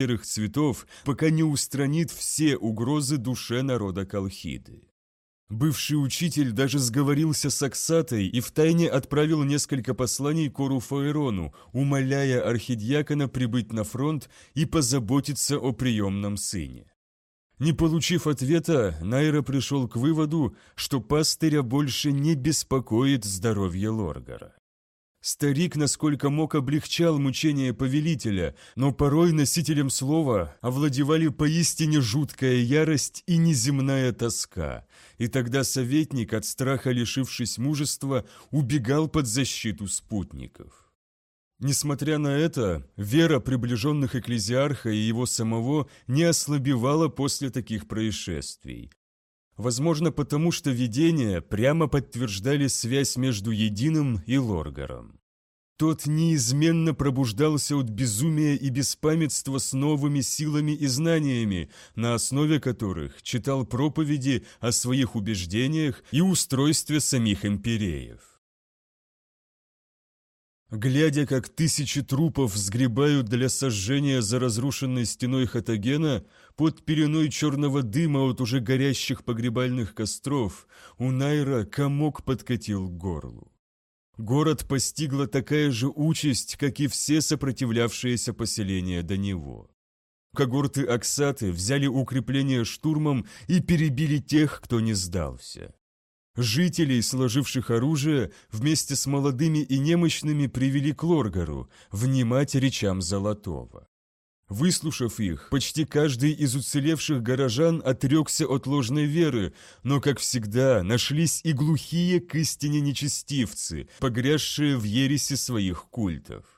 серых цветов, пока не устранит все угрозы душе народа Колхиды. Бывший учитель даже сговорился с Аксатой и втайне отправил несколько посланий Кору Фаэрону, умоляя архидиакона прибыть на фронт и позаботиться о приемном сыне. Не получив ответа, Найра пришел к выводу, что пастыря больше не беспокоит здоровье Лоргара. Старик, насколько мог, облегчал мучения повелителя, но порой носителем слова овладевали поистине жуткая ярость и неземная тоска, и тогда советник, от страха лишившись мужества, убегал под защиту спутников. Несмотря на это, вера приближенных экклезиарха и его самого не ослабевала после таких происшествий. Возможно, потому что видения прямо подтверждали связь между Единым и Лоргаром. Тот неизменно пробуждался от безумия и беспамятства с новыми силами и знаниями, на основе которых читал проповеди о своих убеждениях и устройстве самих империев. Глядя, как тысячи трупов сгребают для сожжения за разрушенной стеной Хатагена, под переной черного дыма от уже горящих погребальных костров, у Найра комок подкатил к горлу. Город постигла такая же участь, как и все сопротивлявшиеся поселения до него. Когорты Аксаты взяли укрепление штурмом и перебили тех, кто не сдался. Жителей, сложивших оружие, вместе с молодыми и немощными привели к Лоргару, внимать речам Золотого. Выслушав их, почти каждый из уцелевших горожан отрекся от ложной веры, но, как всегда, нашлись и глухие к истине нечестивцы, погрязшие в ересе своих культов.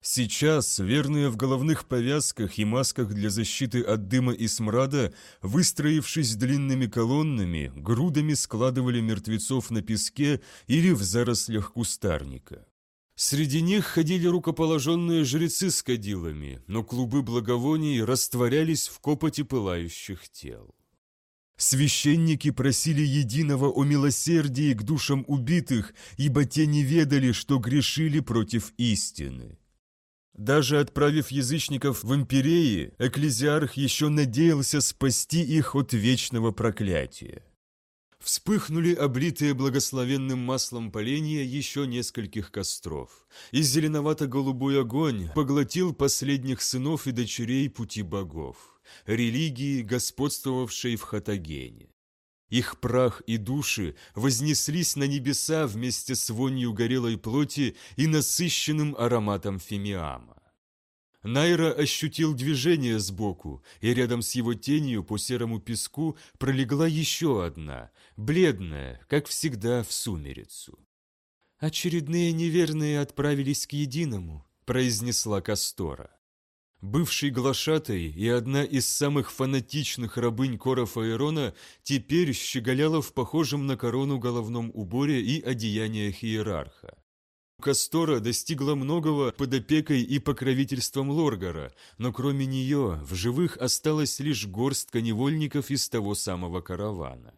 Сейчас, верные в головных повязках и масках для защиты от дыма и смрада, выстроившись длинными колоннами, грудами складывали мертвецов на песке или в зарослях кустарника. Среди них ходили рукоположенные жрецы с кадилами, но клубы благовоний растворялись в копоти пылающих тел. Священники просили единого о милосердии к душам убитых, ибо те не ведали, что грешили против истины. Даже отправив язычников в империи, экклезиарх еще надеялся спасти их от вечного проклятия. Вспыхнули облитые благословенным маслом поленья еще нескольких костров, и зеленовато-голубой огонь поглотил последних сынов и дочерей пути богов, религии, господствовавшей в Хатагене. Их прах и души вознеслись на небеса вместе с вонью горелой плоти и насыщенным ароматом фимиама. Найра ощутил движение сбоку, и рядом с его тенью по серому песку пролегла еще одна, бледная, как всегда, в сумерицу. «Очередные неверные отправились к единому», — произнесла Кастора. Бывший глашатай и одна из самых фанатичных рабынь Кора Фаэрона теперь щеголяла в похожем на корону головном уборе и одеяниях иерарха. Кастора достигла многого под опекой и покровительством Лоргара, но кроме нее в живых осталась лишь горстка невольников из того самого каравана.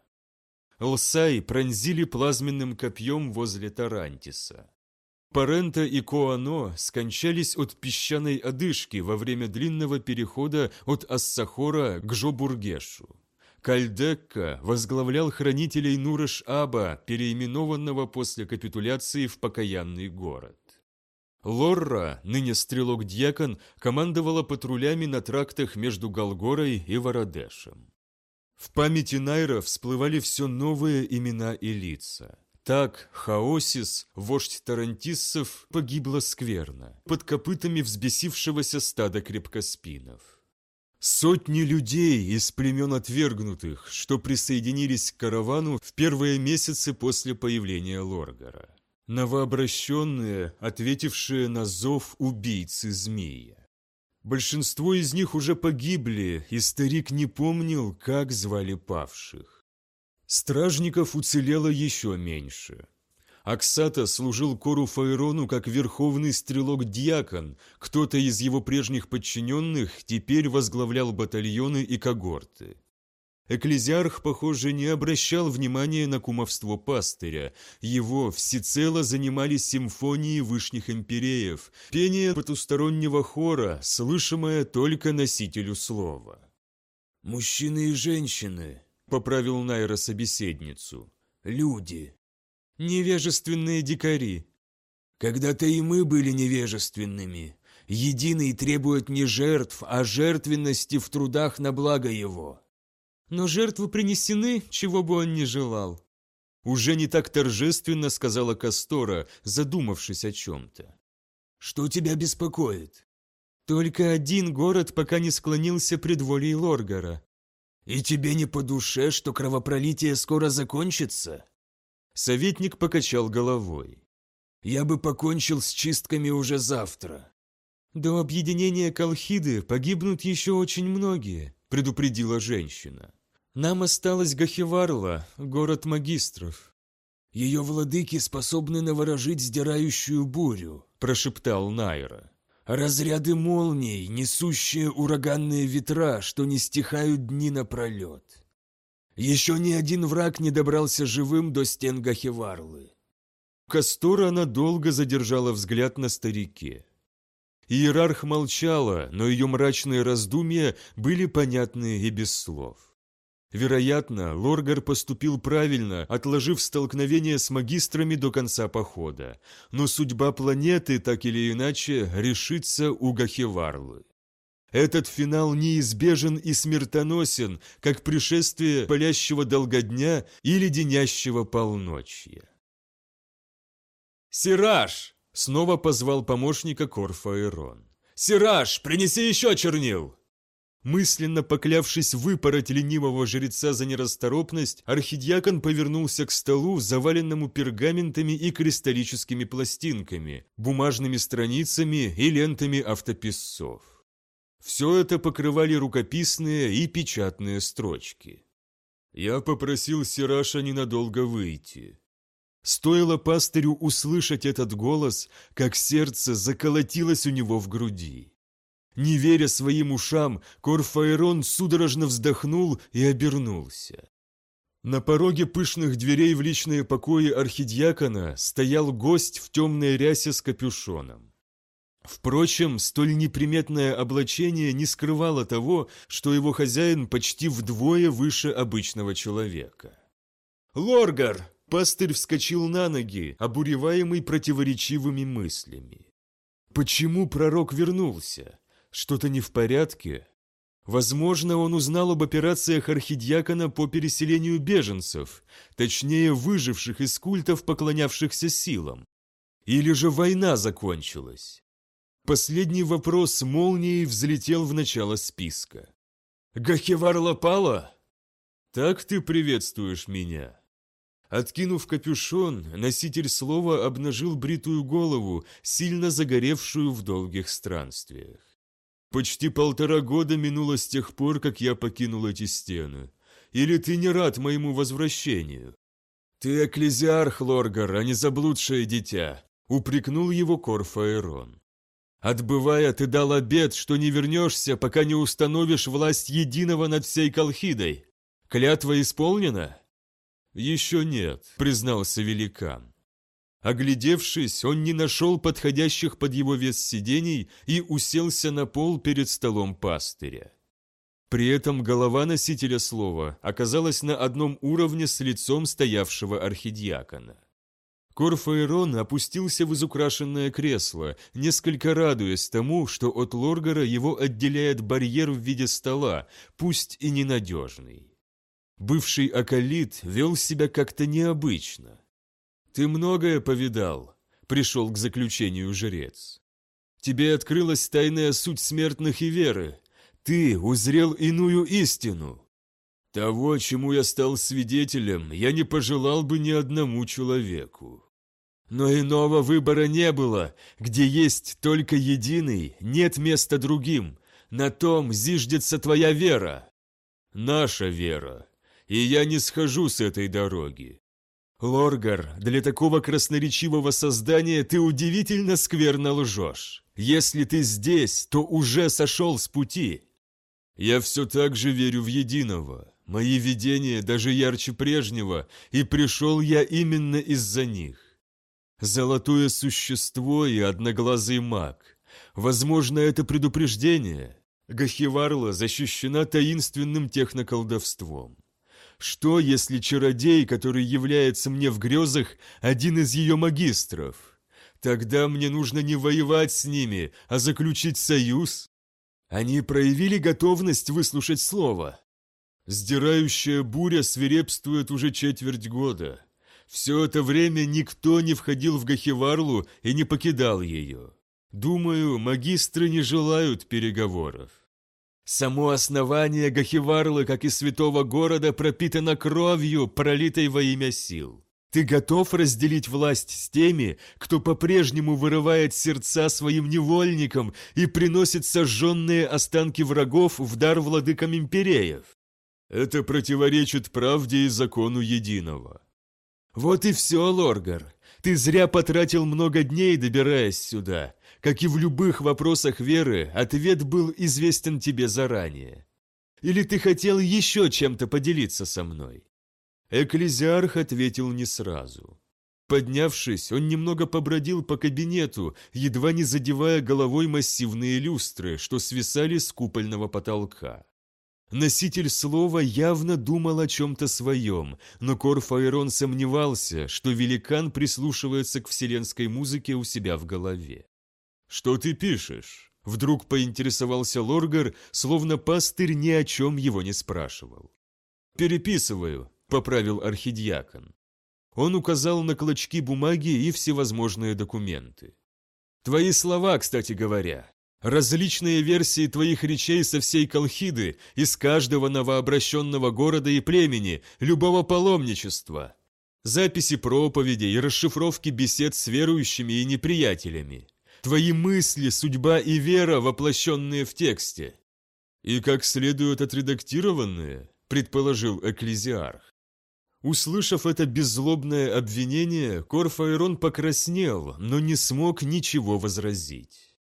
Лсай пронзили плазменным копьем возле Тарантиса. Парента и Коано скончались от песчаной одышки во время длинного перехода от Ассахора к Жобургешу. Кальдекка возглавлял хранителей Нураш-Аба, переименованного после капитуляции в покаянный город. Лорра, ныне стрелок-дьякон, командовала патрулями на трактах между Голгорой и Вородешем. В памяти Найра всплывали все новые имена и лица. Так Хаосис, вождь тарантиссов, погибла скверно, под копытами взбесившегося стада крепкоспинов. Сотни людей из племен отвергнутых, что присоединились к каравану в первые месяцы после появления Лоргара. Новообращенные, ответившие на зов убийцы змея. Большинство из них уже погибли, и старик не помнил, как звали павших. Стражников уцелело еще меньше. Аксата служил Кору Фаерону как верховный стрелок-диакон, кто-то из его прежних подчиненных теперь возглавлял батальоны и когорты. Экклезиарх, похоже, не обращал внимания на кумовство пастыря. Его всецело занимали симфонии вышних империев, пение потустороннего хора, слышимое только носителю слова. «Мужчины и женщины», — поправил Найра собеседницу. «Люди. Невежественные дикари». «Когда-то и мы были невежественными. Единый требует не жертв, а жертвенности в трудах на благо его» но жертвы принесены, чего бы он ни желал. Уже не так торжественно сказала Кастора, задумавшись о чем-то. «Что тебя беспокоит?» «Только один город пока не склонился пред волей Лоргара». «И тебе не по душе, что кровопролитие скоро закончится?» Советник покачал головой. «Я бы покончил с чистками уже завтра». «До объединения Колхиды погибнут еще очень многие», предупредила женщина. Нам осталось Гахиварла, город магистров. Ее владыки способны наворожить сдирающую бурю, прошептал Найра. Разряды молний, несущие ураганные ветра, что не стихают дни напролет. Еще ни один враг не добрался живым до стен Гахиварлы. Кастора надолго задержала взгляд на старике. Иерарх молчала, но ее мрачные раздумья были понятны и без слов. Вероятно, Лоргар поступил правильно, отложив столкновение с магистрами до конца похода, но судьба планеты, так или иначе, решится у Гахеварлы. Этот финал неизбежен и смертоносен, как пришествие палящего долгодня и леденящего полночья. «Сираж!» — снова позвал помощника Корфаэрон. «Сираж, принеси еще чернил!» Мысленно поклявшись выпороть ленивого жреца за нерасторопность, архидиакон повернулся к столу, заваленному пергаментами и кристаллическими пластинками, бумажными страницами и лентами автописцов. Все это покрывали рукописные и печатные строчки. Я попросил Сираша ненадолго выйти. Стоило пастырю услышать этот голос, как сердце заколотилось у него в груди. Не веря своим ушам, Корфаэрон судорожно вздохнул и обернулся. На пороге пышных дверей в личные покои архидиакона стоял гость в темной рясе с капюшоном. Впрочем, столь неприметное облачение не скрывало того, что его хозяин почти вдвое выше обычного человека. «Лоргар!» – пастырь вскочил на ноги, обуреваемый противоречивыми мыслями. Почему пророк вернулся? Что-то не в порядке? Возможно, он узнал об операциях архидиакона по переселению беженцев, точнее, выживших из культов, поклонявшихся силам. Или же война закончилась? Последний вопрос молнией взлетел в начало списка. «Гахевар пала?» «Так ты приветствуешь меня?» Откинув капюшон, носитель слова обнажил бритую голову, сильно загоревшую в долгих странствиях. Почти полтора года минуло с тех пор, как я покинул эти стены. Или ты не рад моему возвращению? Ты экклезиарх, Лоргар, а не заблудшее дитя, упрекнул его Корфаэрон. Отбывая, ты дал обет, что не вернешься, пока не установишь власть единого над всей Колхидой. Клятва исполнена? Еще нет, признался великан. Оглядевшись, он не нашел подходящих под его вес сидений и уселся на пол перед столом пастыря. При этом голова носителя слова оказалась на одном уровне с лицом стоявшего архидиакона. Корфаэрон опустился в изукрашенное кресло, несколько радуясь тому, что от Лоргара его отделяет барьер в виде стола, пусть и ненадежный. Бывший Акалит вел себя как-то необычно. «Ты многое повидал», — пришел к заключению жрец. «Тебе открылась тайная суть смертных и веры. Ты узрел иную истину. Того, чему я стал свидетелем, я не пожелал бы ни одному человеку. Но иного выбора не было. Где есть только единый, нет места другим. На том зиждется твоя вера. Наша вера. И я не схожу с этой дороги. «Лоргар, для такого красноречивого создания ты удивительно скверно лжешь. Если ты здесь, то уже сошел с пути». «Я все так же верю в единого. Мои видения даже ярче прежнего, и пришел я именно из-за них. Золотое существо и одноглазый маг. Возможно, это предупреждение. Гахиварла защищена таинственным техноколдовством. Что, если чародей, который является мне в грезах, один из ее магистров? Тогда мне нужно не воевать с ними, а заключить союз. Они проявили готовность выслушать слово. Сдирающая буря свирепствует уже четверть года. Все это время никто не входил в Гахиварлу и не покидал ее. Думаю, магистры не желают переговоров. Само основание Гахиварлы, как и святого города, пропитано кровью, пролитой во имя сил. Ты готов разделить власть с теми, кто по-прежнему вырывает сердца своим невольникам и приносит сожженные останки врагов в дар владыкам империев? Это противоречит правде и закону единого. Вот и все, Лоргар. Ты зря потратил много дней, добираясь сюда. Как и в любых вопросах веры, ответ был известен тебе заранее. Или ты хотел еще чем-то поделиться со мной?» Экклезиарх ответил не сразу. Поднявшись, он немного побродил по кабинету, едва не задевая головой массивные люстры, что свисали с купольного потолка. Носитель слова явно думал о чем-то своем, но Корфаэрон сомневался, что великан прислушивается к вселенской музыке у себя в голове. «Что ты пишешь?» Вдруг поинтересовался Лоргар, словно пастырь ни о чем его не спрашивал. «Переписываю», — поправил архидиакон. Он указал на клочки бумаги и всевозможные документы. «Твои слова, кстати говоря. Различные версии твоих речей со всей Колхиды, из каждого новообращенного города и племени, любого паломничества. Записи проповедей расшифровки бесед с верующими и неприятелями. Твои мысли, судьба и вера, воплощенные в тексте. И как следует отредактированные, предположил Экклезиарх. Услышав это беззлобное обвинение, Корфаэрон покраснел, но не смог ничего возразить.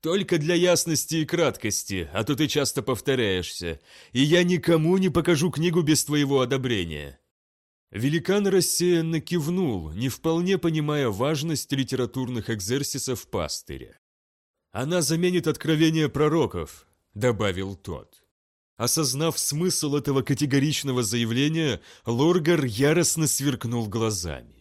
Только для ясности и краткости, а то ты часто повторяешься, и я никому не покажу книгу без твоего одобрения». Великан рассеянно кивнул, не вполне понимая важность литературных экзерсисов пастыря. «Она заменит откровение пророков», — добавил тот. Осознав смысл этого категоричного заявления, Лоргар яростно сверкнул глазами.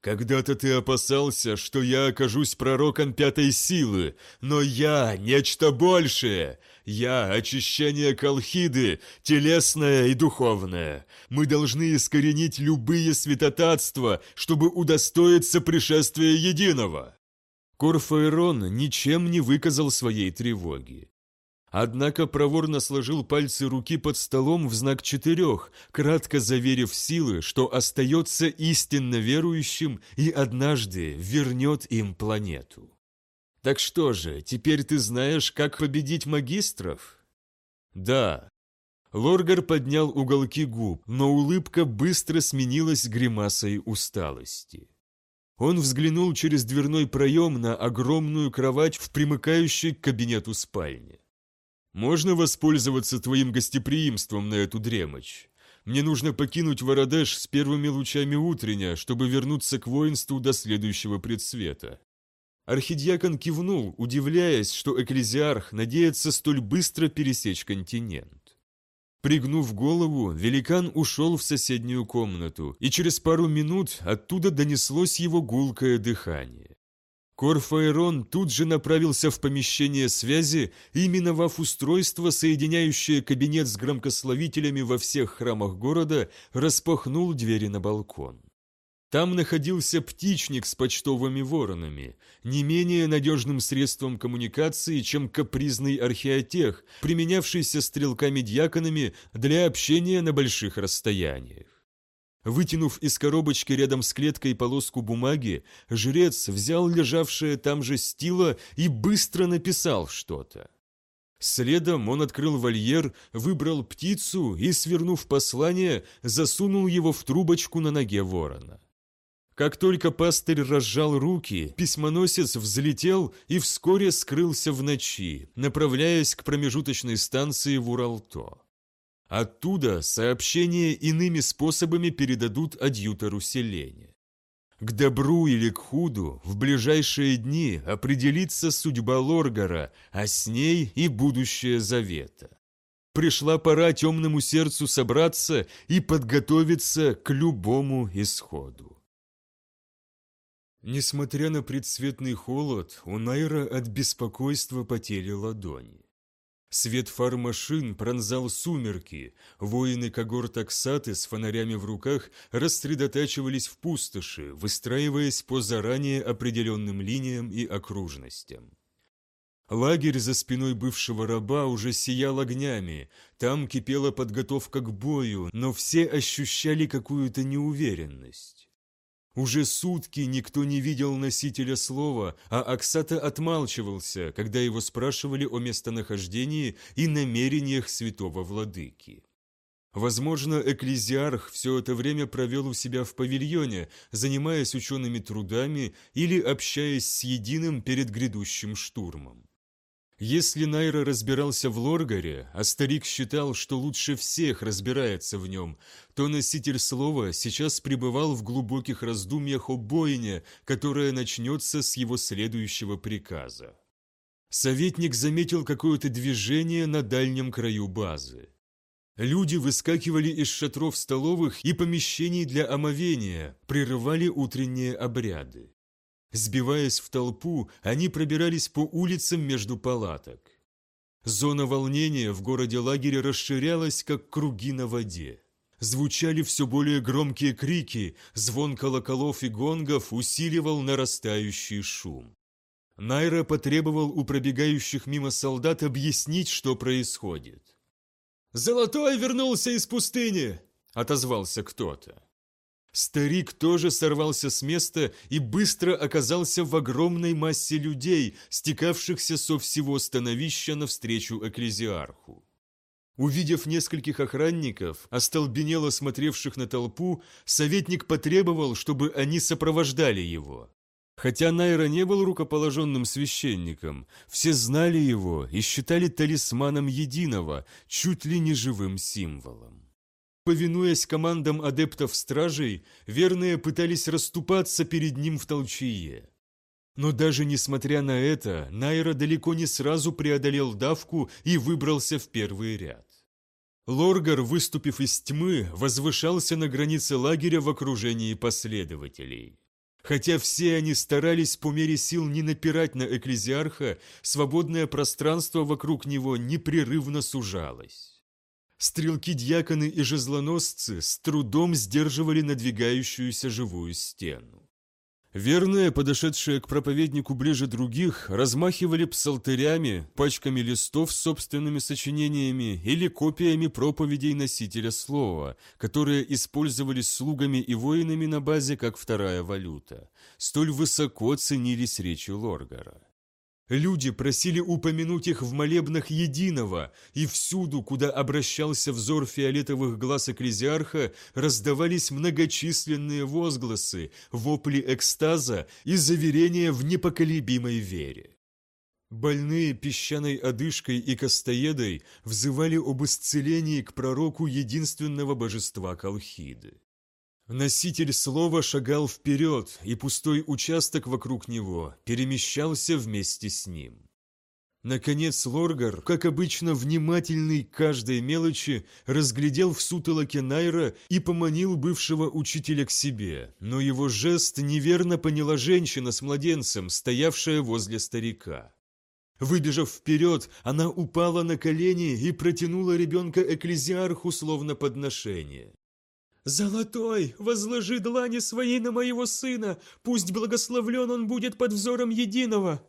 Когда-то ты опасался, что я окажусь пророком пятой силы, но я – нечто большее. Я – очищение Колхиды, телесное и духовное. Мы должны искоренить любые святотатства, чтобы удостоиться пришествия единого». Корфаэрон ничем не выказал своей тревоги. Однако проворно сложил пальцы руки под столом в знак четырех, кратко заверив силы, что остается истинно верующим и однажды вернет им планету. «Так что же, теперь ты знаешь, как победить магистров?» «Да». Лоргар поднял уголки губ, но улыбка быстро сменилась гримасой усталости. Он взглянул через дверной проем на огромную кровать в примыкающей к кабинету спальне. «Можно воспользоваться твоим гостеприимством на эту дремочь? Мне нужно покинуть Вородеш с первыми лучами утрення, чтобы вернуться к воинству до следующего предсвета». Архидиакон кивнул, удивляясь, что экклезиарх надеется столь быстро пересечь континент. Пригнув голову, великан ушел в соседнюю комнату, и через пару минут оттуда донеслось его гулкое дыхание. Корфаэрон тут же направился в помещение связи и, миновав устройство, соединяющее кабинет с громкословителями во всех храмах города, распахнул двери на балкон. Там находился птичник с почтовыми воронами, не менее надежным средством коммуникации, чем капризный археотех, применявшийся стрелками-дьяконами для общения на больших расстояниях. Вытянув из коробочки рядом с клеткой полоску бумаги, жрец взял лежавшее там же стило и быстро написал что-то. Следом он открыл вольер, выбрал птицу и, свернув послание, засунул его в трубочку на ноге ворона. Как только пастырь разжал руки, письмоносец взлетел и вскоре скрылся в ночи, направляясь к промежуточной станции в Уралто. Оттуда сообщение иными способами передадут адъютору селения. К добру или к худу в ближайшие дни определится судьба Лоргара, а с ней и будущее Завета. Пришла пора темному сердцу собраться и подготовиться к любому исходу. Несмотря на предсветный холод, у Найра от беспокойства потели ладони. Свет фар машин пронзал сумерки, воины когорт Аксаты с фонарями в руках рассредотачивались в пустоши, выстраиваясь по заранее определенным линиям и окружностям. Лагерь за спиной бывшего раба уже сиял огнями, там кипела подготовка к бою, но все ощущали какую-то неуверенность. Уже сутки никто не видел носителя слова, а Аксата отмалчивался, когда его спрашивали о местонахождении и намерениях святого владыки. Возможно, экклезиарх все это время провел у себя в павильоне, занимаясь учеными трудами или общаясь с единым перед грядущим штурмом. Если Найра разбирался в Лоргаре, а старик считал, что лучше всех разбирается в нем, то носитель слова сейчас пребывал в глубоких раздумьях о бойне, которая начнется с его следующего приказа. Советник заметил какое-то движение на дальнем краю базы. Люди выскакивали из шатров столовых и помещений для омовения, прерывали утренние обряды. Сбиваясь в толпу, они пробирались по улицам между палаток. Зона волнения в городе лагере расширялась, как круги на воде. Звучали все более громкие крики, звон колоколов и гонгов усиливал нарастающий шум. Найра потребовал у пробегающих мимо солдат объяснить, что происходит. «Золотой вернулся из пустыни!» – отозвался кто-то. Старик тоже сорвался с места и быстро оказался в огромной массе людей, стекавшихся со всего становища навстречу экклезиарху. Увидев нескольких охранников, остолбенело смотревших на толпу, советник потребовал, чтобы они сопровождали его. Хотя Найра не был рукоположенным священником, все знали его и считали талисманом единого, чуть ли не живым символом. Повинуясь командам адептов-стражей, верные пытались расступаться перед ним в толчее. Но даже несмотря на это, Найра далеко не сразу преодолел давку и выбрался в первый ряд. Лоргар, выступив из тьмы, возвышался на границе лагеря в окружении последователей. Хотя все они старались по мере сил не напирать на экклезиарха, свободное пространство вокруг него непрерывно сужалось. Стрелки-дьяконы и жезлоносцы с трудом сдерживали надвигающуюся живую стену. Верные, подошедшие к проповеднику ближе других, размахивали псалтырями, пачками листов с собственными сочинениями или копиями проповедей носителя слова, которые использовались слугами и воинами на базе как вторая валюта. Столь высоко ценились речи Лоргара. Люди просили упомянуть их в молебнах единого, и всюду, куда обращался взор фиолетовых глаз экклезиарха, раздавались многочисленные возгласы, вопли экстаза и заверения в непоколебимой вере. Больные песчаной одышкой и костоедой взывали об исцелении к пророку единственного божества Колхиды. Носитель слова шагал вперед, и пустой участок вокруг него перемещался вместе с ним. Наконец Лоргар, как обычно внимательный к каждой мелочи, разглядел в сутолоке Найра и поманил бывшего учителя к себе, но его жест неверно поняла женщина с младенцем, стоявшая возле старика. Выбежав вперед, она упала на колени и протянула ребенка экклезиарху словно подношение. «Золотой, возложи длани своей на моего сына, пусть благословлен он будет под взором единого!»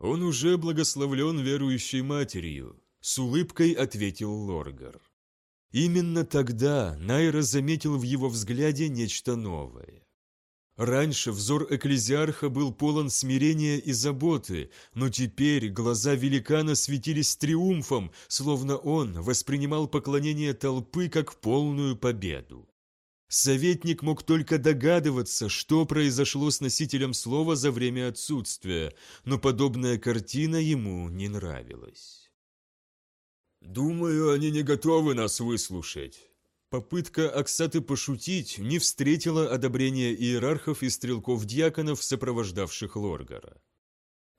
«Он уже благословлен верующей матерью», — с улыбкой ответил Лоргар. Именно тогда Найра заметил в его взгляде нечто новое. Раньше взор экклезиарха был полон смирения и заботы, но теперь глаза великана светились триумфом, словно он воспринимал поклонение толпы как полную победу. Советник мог только догадываться, что произошло с носителем слова за время отсутствия, но подобная картина ему не нравилась. «Думаю, они не готовы нас выслушать». Попытка Оксаты пошутить не встретила одобрения иерархов и стрелков-дьяконов, сопровождавших Лоргара.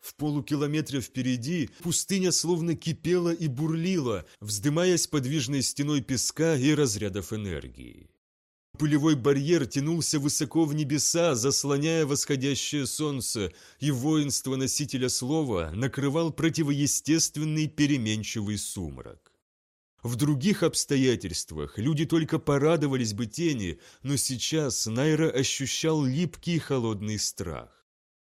В полукилометре впереди пустыня словно кипела и бурлила, вздымаясь подвижной стеной песка и разрядов энергии. Пылевой барьер тянулся высоко в небеса, заслоняя восходящее солнце, и воинство носителя слова накрывал противоестественный переменчивый сумрак. В других обстоятельствах люди только порадовались бы тени, но сейчас Найра ощущал липкий холодный страх.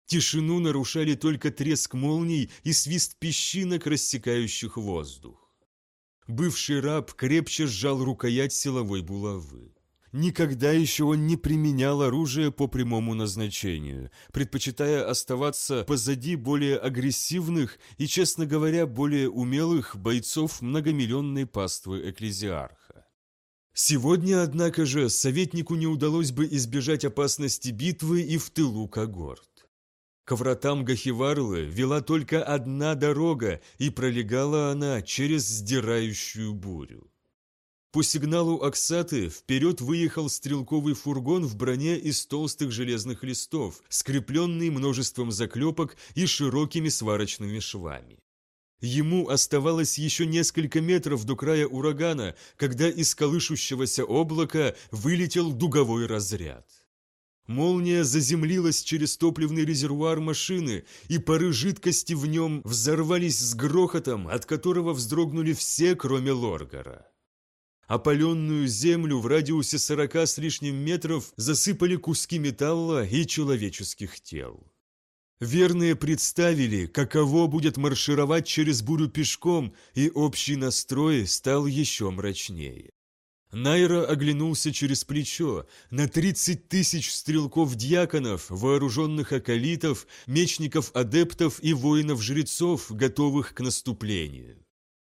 Тишину нарушали только треск молний и свист песчинок, рассекающих воздух. Бывший раб крепче сжал рукоять силовой булавы. Никогда еще он не применял оружие по прямому назначению, предпочитая оставаться позади более агрессивных и, честно говоря, более умелых бойцов многомиллионной паствы Экклезиарха. Сегодня, однако же, советнику не удалось бы избежать опасности битвы и в тылу когорт. К вратам Гахиварлы вела только одна дорога, и пролегала она через сдирающую бурю. По сигналу Оксаты вперед выехал стрелковый фургон в броне из толстых железных листов, скрепленный множеством заклепок и широкими сварочными швами. Ему оставалось еще несколько метров до края урагана, когда из колышущегося облака вылетел дуговой разряд. Молния заземлилась через топливный резервуар машины, и пары жидкости в нем взорвались с грохотом, от которого вздрогнули все, кроме Лоргара. Опаленную землю в радиусе сорока с лишним метров засыпали куски металла и человеческих тел. Верные представили, каково будет маршировать через бурю пешком, и общий настрой стал еще мрачнее. Найра оглянулся через плечо на тридцать тысяч стрелков-дьяконов, вооруженных акалитов, мечников-адептов и воинов-жрецов, готовых к наступлению.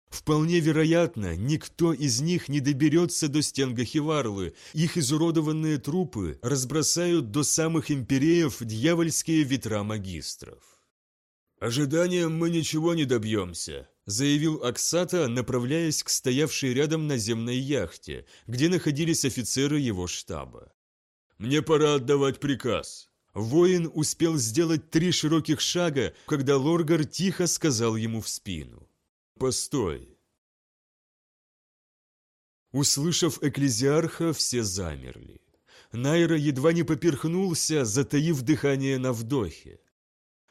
Вполне вероятно, никто из них не доберется до стен Гахиварлы, их изуродованные трупы разбросают до самых империев дьявольские ветра магистров. «Ожиданием мы ничего не добьемся», — заявил Аксата, направляясь к стоявшей рядом наземной яхте, где находились офицеры его штаба. «Мне пора отдавать приказ». Воин успел сделать три широких шага, когда Лоргар тихо сказал ему в спину. «Постой!» Услышав экклезиарха, все замерли. Найра едва не поперхнулся, затаив дыхание на вдохе.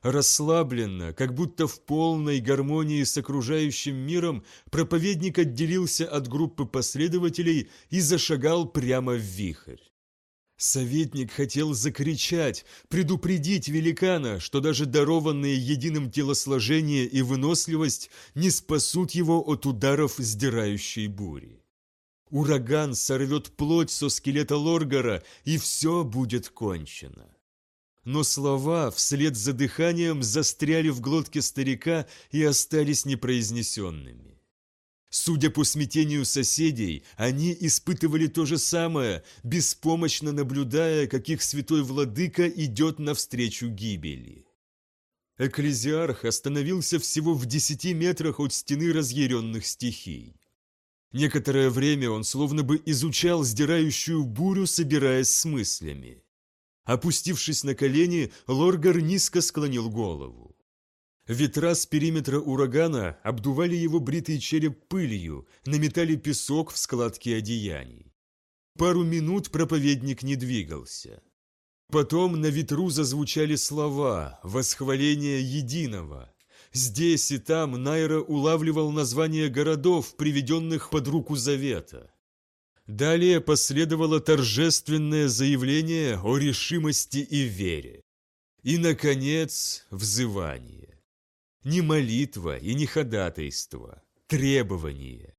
Расслабленно, как будто в полной гармонии с окружающим миром, проповедник отделился от группы последователей и зашагал прямо в вихрь. Советник хотел закричать, предупредить великана, что даже дарованные единым телосложение и выносливость не спасут его от ударов сдирающей бури. Ураган сорвет плоть со скелета Лоргара, и все будет кончено. Но слова вслед за дыханием застряли в глотке старика и остались непроизнесенными. Судя по смятению соседей, они испытывали то же самое, беспомощно наблюдая, как их святой владыка идет навстречу гибели. Экклезиарх остановился всего в десяти метрах от стены разъяренных стихий. Некоторое время он словно бы изучал сдирающую бурю, собираясь с мыслями. Опустившись на колени, Лоргар низко склонил голову. Ветра с периметра урагана обдували его бритый череп пылью, наметали песок в складке одеяний. Пару минут проповедник не двигался. Потом на ветру зазвучали слова, восхваления единого. Здесь и там Найра улавливал названия городов, приведенных под руку Завета. Далее последовало торжественное заявление о решимости и вере. И, наконец, взывание. Не молитва и не ходатайство, требование.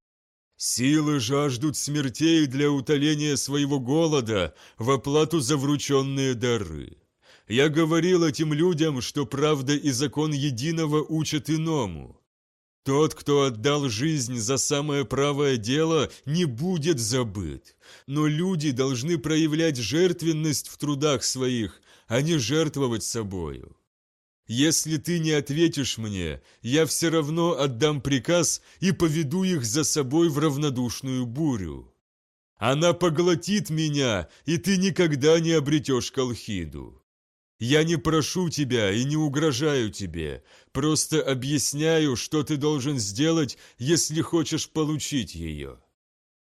Силы жаждут смертей для утоления своего голода в оплату за врученные дары. Я говорил этим людям, что правда и закон единого учат иному. Тот, кто отдал жизнь за самое правое дело, не будет забыт. Но люди должны проявлять жертвенность в трудах своих, а не жертвовать собою. Если ты не ответишь мне, я все равно отдам приказ и поведу их за собой в равнодушную бурю. Она поглотит меня, и ты никогда не обретешь Колхиду. Я не прошу тебя и не угрожаю тебе, просто объясняю, что ты должен сделать, если хочешь получить ее».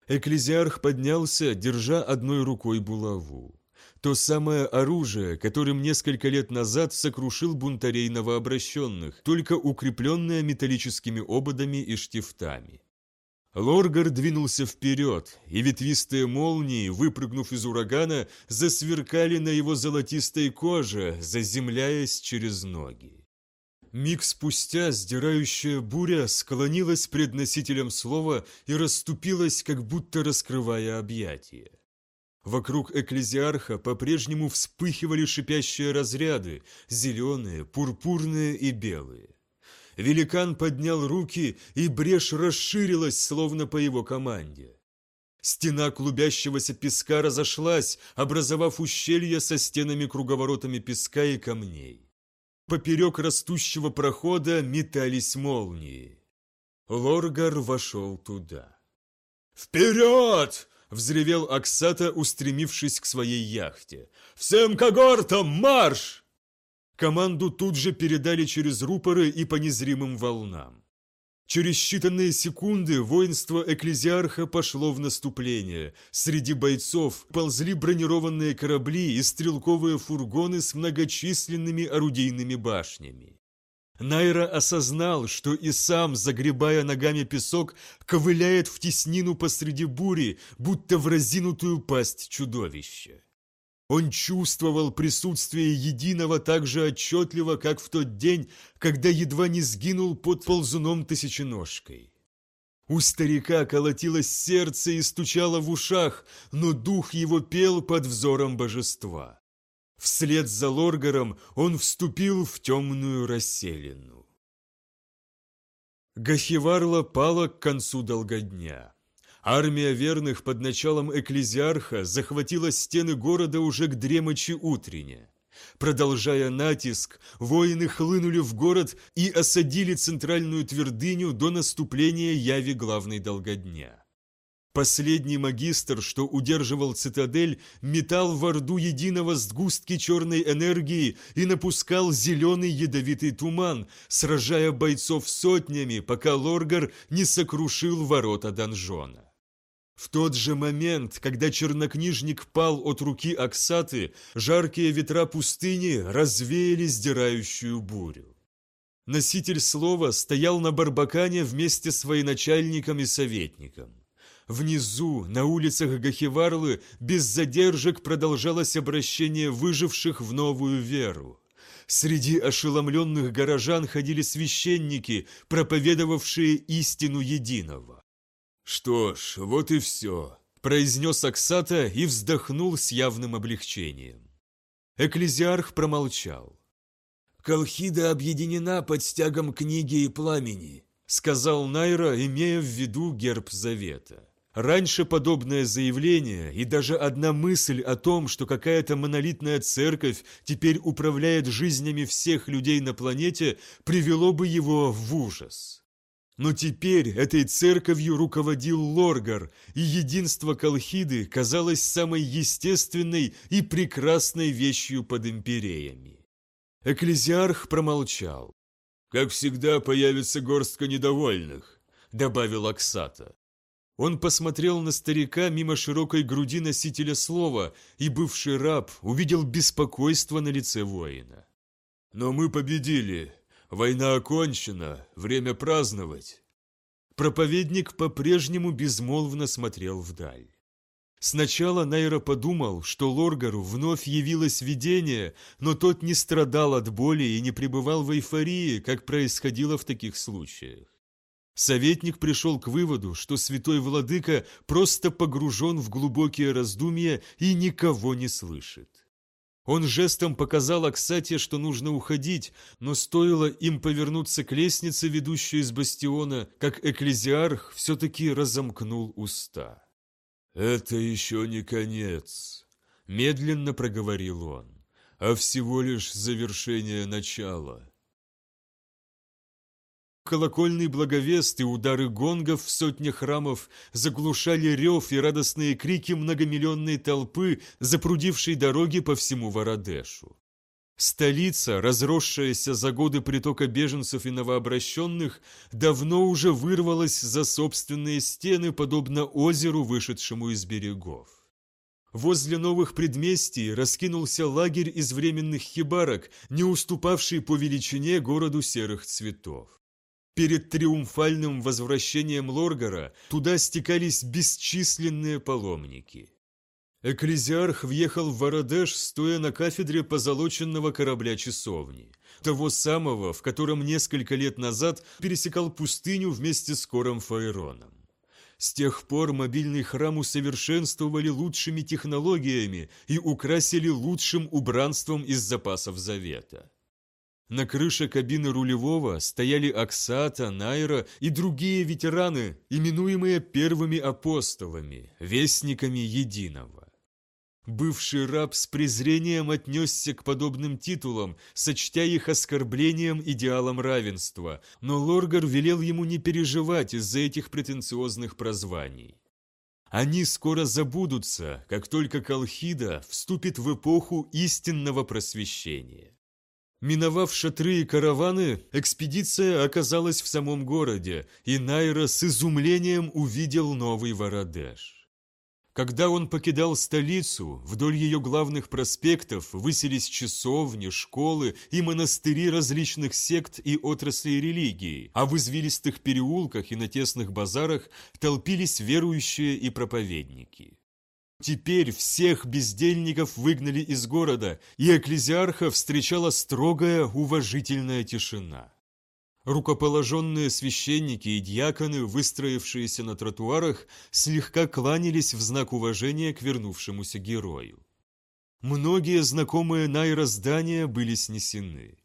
Экклезиарх поднялся, держа одной рукой булаву. То самое оружие, которым несколько лет назад сокрушил бунтарей новообращенных, только укрепленное металлическими ободами и штифтами. Лоргар двинулся вперед, и ветвистые молнии, выпрыгнув из урагана, засверкали на его золотистой коже, заземляясь через ноги. Миг спустя сдирающая буря склонилась пред носителем слова и расступилась, как будто раскрывая объятия. Вокруг экклезиарха по-прежнему вспыхивали шипящие разряды, зеленые, пурпурные и белые. Великан поднял руки, и брешь расширилась, словно по его команде. Стена клубящегося песка разошлась, образовав ущелье со стенами-круговоротами песка и камней. Поперек растущего прохода метались молнии. Лоргар вошел туда. «Вперед!» Взревел Аксата, устремившись к своей яхте. «Всем когортам марш!» Команду тут же передали через рупоры и по незримым волнам. Через считанные секунды воинство Экклезиарха пошло в наступление. Среди бойцов ползли бронированные корабли и стрелковые фургоны с многочисленными орудийными башнями. Найра осознал, что и сам, загребая ногами песок, ковыляет в теснину посреди бури, будто в разинутую пасть чудовища. Он чувствовал присутствие единого так же отчетливо, как в тот день, когда едва не сгинул под ползуном тысяченожкой. У старика колотилось сердце и стучало в ушах, но дух его пел под взором божества. Вслед за Лоргаром он вступил в темную расселину. Гахиварла пала к концу долгодня. Армия верных под началом экклезиарха захватила стены города уже к дремочи утрене. Продолжая натиск, воины хлынули в город и осадили центральную твердыню до наступления яви главной долгодня. Последний магистр, что удерживал цитадель, метал в орду единого сгустки черной энергии и напускал зеленый ядовитый туман, сражая бойцов сотнями, пока Лоргар не сокрушил ворота донжона. В тот же момент, когда чернокнижник пал от руки Аксаты, жаркие ветра пустыни развеяли сдирающую бурю. Носитель слова стоял на Барбакане вместе с военачальником и советником. Внизу, на улицах Гахиварлы, без задержек продолжалось обращение выживших в новую веру. Среди ошеломленных горожан ходили священники, проповедовавшие истину единого. «Что ж, вот и все», – произнес Аксата и вздохнул с явным облегчением. Экклезиарх промолчал. «Колхида объединена под стягом книги и пламени», – сказал Найра, имея в виду герб Завета. Раньше подобное заявление и даже одна мысль о том, что какая-то монолитная церковь теперь управляет жизнями всех людей на планете, привело бы его в ужас. Но теперь этой церковью руководил Лоргар, и единство Колхиды казалось самой естественной и прекрасной вещью под империями. Экклезиарх промолчал. «Как всегда появится горстка недовольных», — добавил Аксата. Он посмотрел на старика мимо широкой груди носителя слова, и бывший раб увидел беспокойство на лице воина. «Но мы победили. Война окончена. Время праздновать». Проповедник по-прежнему безмолвно смотрел вдаль. Сначала Найра подумал, что Лоргару вновь явилось видение, но тот не страдал от боли и не пребывал в эйфории, как происходило в таких случаях. Советник пришел к выводу, что святой владыка просто погружен в глубокие раздумья и никого не слышит. Он жестом показал Аксате, что нужно уходить, но стоило им повернуться к лестнице, ведущей из бастиона, как экклезиарх все-таки разомкнул уста. «Это еще не конец», — медленно проговорил он, — «а всего лишь завершение начала». Колокольный благовест и удары гонгов в сотнях храмов заглушали рев и радостные крики многомиллионной толпы, запрудившей дороги по всему Вородешу. Столица, разросшаяся за годы притока беженцев и новообращенных, давно уже вырвалась за собственные стены, подобно озеру, вышедшему из берегов. Возле новых предместий раскинулся лагерь из временных хибарок, не уступавший по величине городу серых цветов. Перед триумфальным возвращением Лоргара туда стекались бесчисленные паломники. Экклезиарх въехал в Вородеш, стоя на кафедре позолоченного корабля часовни, того самого, в котором несколько лет назад пересекал пустыню вместе с Кором Фаероном. С тех пор мобильный храм усовершенствовали лучшими технологиями и украсили лучшим убранством из запасов Завета. На крыше кабины рулевого стояли Аксата, Найра и другие ветераны, именуемые первыми апостолами, вестниками Единого. Бывший раб с презрением отнесся к подобным титулам, сочтя их оскорблением идеалом равенства, но Лоргар велел ему не переживать из-за этих претенциозных прозваний. Они скоро забудутся, как только Колхида вступит в эпоху истинного просвещения. Миновав шатры и караваны, экспедиция оказалась в самом городе, и Найра с изумлением увидел новый Вородеж. Когда он покидал столицу, вдоль ее главных проспектов высились часовни, школы и монастыри различных сект и отраслей религии, а в извилистых переулках и на тесных базарах толпились верующие и проповедники. Теперь всех бездельников выгнали из города, и экклезиарха встречала строгая уважительная тишина. Рукоположенные священники и дьяконы, выстроившиеся на тротуарах, слегка кланялись в знак уважения к вернувшемуся герою. Многие знакомые Найра здания были снесены.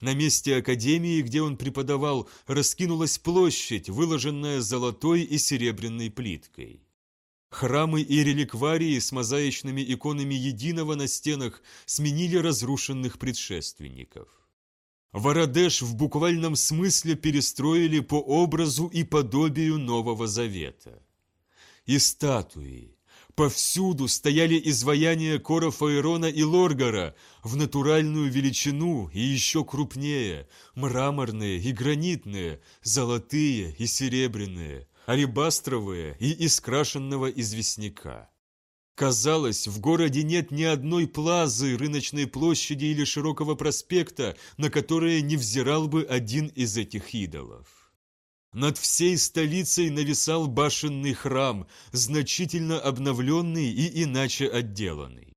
На месте академии, где он преподавал, раскинулась площадь, выложенная золотой и серебряной плиткой. Храмы и реликварии с мозаичными иконами единого на стенах сменили разрушенных предшественников. Вородеш в буквальном смысле перестроили по образу и подобию Нового Завета. И статуи. Повсюду стояли изваяния Кора Фаерона и Лоргара в натуральную величину и еще крупнее, мраморные и гранитные, золотые и серебряные, алебастровые и из крашенного известняка. Казалось, в городе нет ни одной плазы, рыночной площади или широкого проспекта, на которые не взирал бы один из этих идолов. Над всей столицей нависал башенный храм, значительно обновленный и иначе отделанный.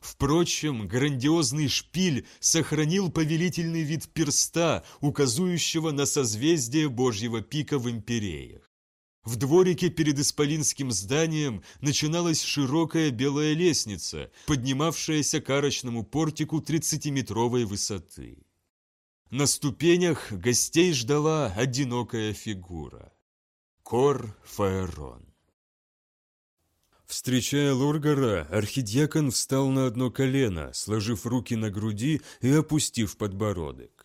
Впрочем, грандиозный шпиль сохранил повелительный вид перста, указующего на созвездие Божьего пика в империях. В дворике перед исполинским зданием начиналась широкая белая лестница, поднимавшаяся к арочному портику 30-метровой высоты. На ступенях гостей ждала одинокая фигура. Кор Фаэрон. Встречая Лоргара, архидиакон встал на одно колено, сложив руки на груди и опустив подбородок.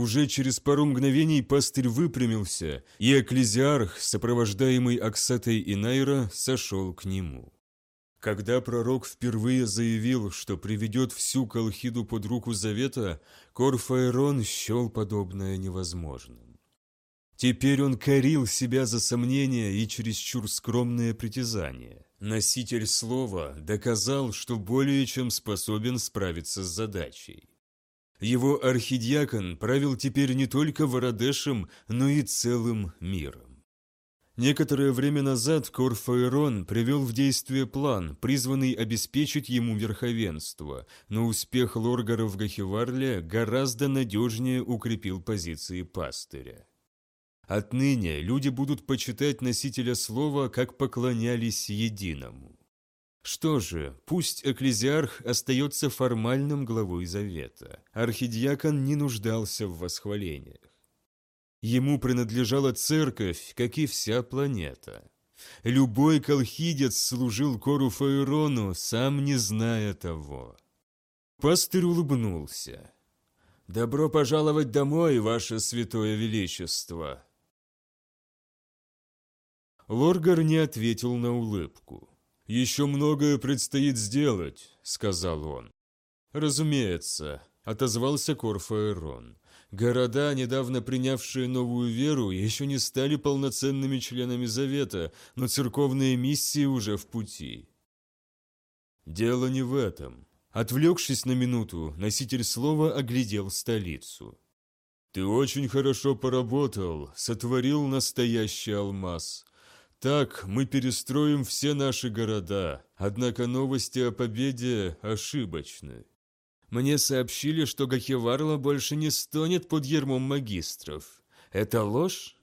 Уже через пару мгновений пастырь выпрямился, и экклезиарх, сопровождаемый Аксатой и Найра, сошел к нему. Когда пророк впервые заявил, что приведет всю Колхиду под руку Завета, Корфаэрон счел подобное невозможным. Теперь он корил себя за сомнения и чересчур скромные притязания. Носитель слова доказал, что более чем способен справиться с задачей. Его архидиакон правил теперь не только Вородешем, но и целым миром. Некоторое время назад Корфаэрон привел в действие план, призванный обеспечить ему верховенство, но успех Лоргара в Гахиварле гораздо надежнее укрепил позиции пастыря. Отныне люди будут почитать носителя слова, как поклонялись единому. Что же, пусть экклезиарх остается формальным главой Завета. Архидиакон не нуждался в восхвалениях. Ему принадлежала церковь, как и вся планета. Любой колхидец служил Кору Фаерону, сам не зная того. Пастырь улыбнулся. «Добро пожаловать домой, ваше святое величество!» Лоргар не ответил на улыбку. «Еще многое предстоит сделать», — сказал он. «Разумеется», — отозвался Корфаэрон. «Города, недавно принявшие новую веру, еще не стали полноценными членами Завета, но церковные миссии уже в пути». «Дело не в этом». Отвлекшись на минуту, носитель слова оглядел столицу. «Ты очень хорошо поработал, сотворил настоящий алмаз. Так мы перестроим все наши города, однако новости о победе ошибочны. Мне сообщили, что Гахеварла больше не стонет под ермом магистров. Это ложь?